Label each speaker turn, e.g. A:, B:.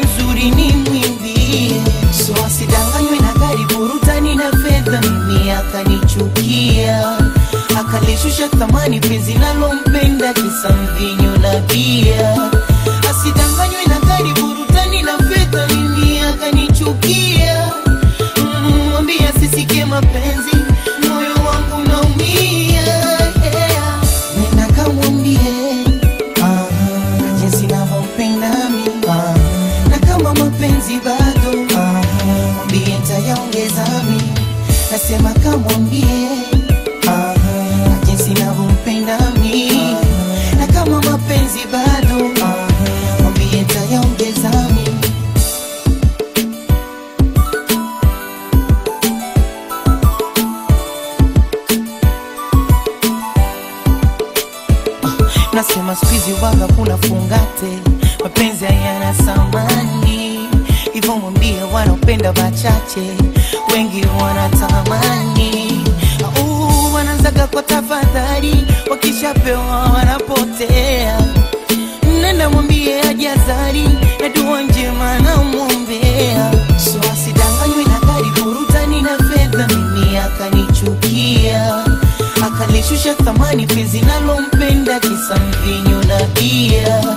A: nzuri ni mwimbie so asidanganywe na gari burutani na fedha. Mimi akanichukia. Akalishusha thamani penzi nalompenda kisa mvinyo na bia. Asidanganywe nasema kamwambie. Jinsi navyompenda mi na kama mapenzi bado. Mwambie tayaongeza mi nasema skuizi waga kuna fungate. Mapenzi hayana samani hivyo mwambie wanaopenda wachache wengi wanatamani. Au, wanaanzaga kwa tafadhali wakishapewa wanapotea. Nenda mwambie ajazari na dua njema namwombea so asidanganywe na gari burutani na fedha mimi akanichukia. Akalishusha thamani penzi nalompenda kisa mvinyo na bia